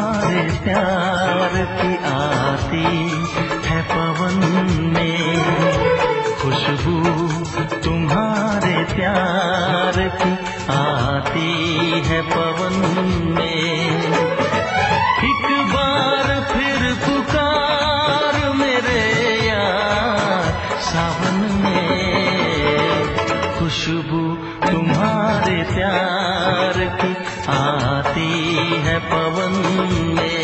तुम्हारे प्यार की आती है पवन में। खुशबू तुम्हारे प्यार की आती है पवन में। आती है पवन में।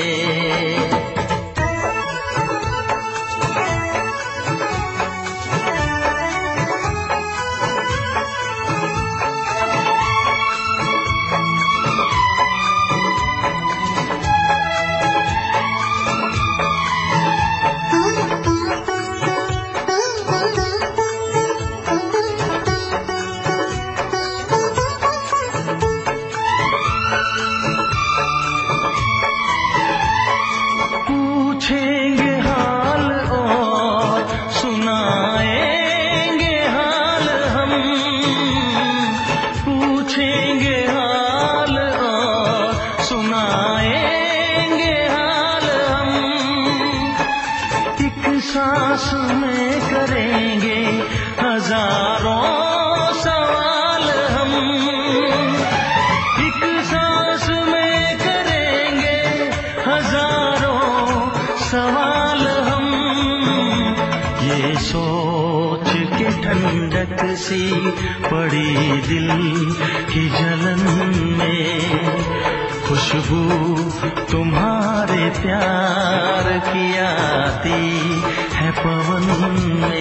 आपस में करेंगे हज़ारों सवाल हम। एक सांस में करेंगे हज़ारों सवाल हम। ये सोच के ठंडक सी पड़ी दिल की जलन में। खुशबू तुम्हारे प्यार की आती හැපවන්නේ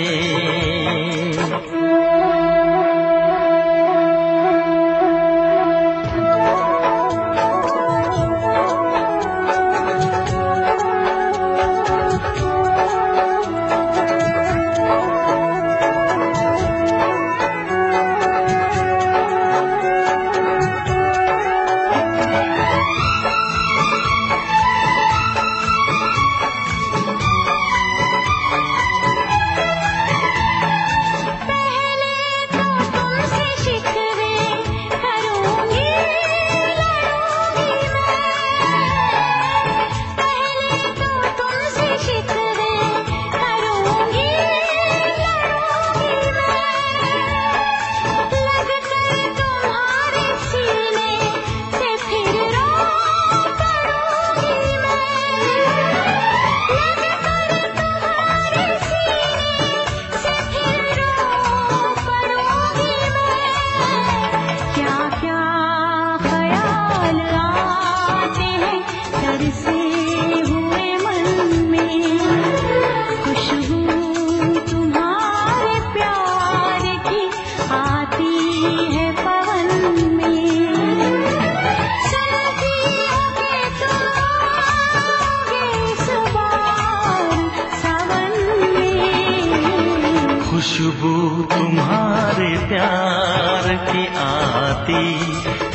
खुशबू तुम्हारे प्यार की आती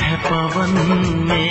है पवन में।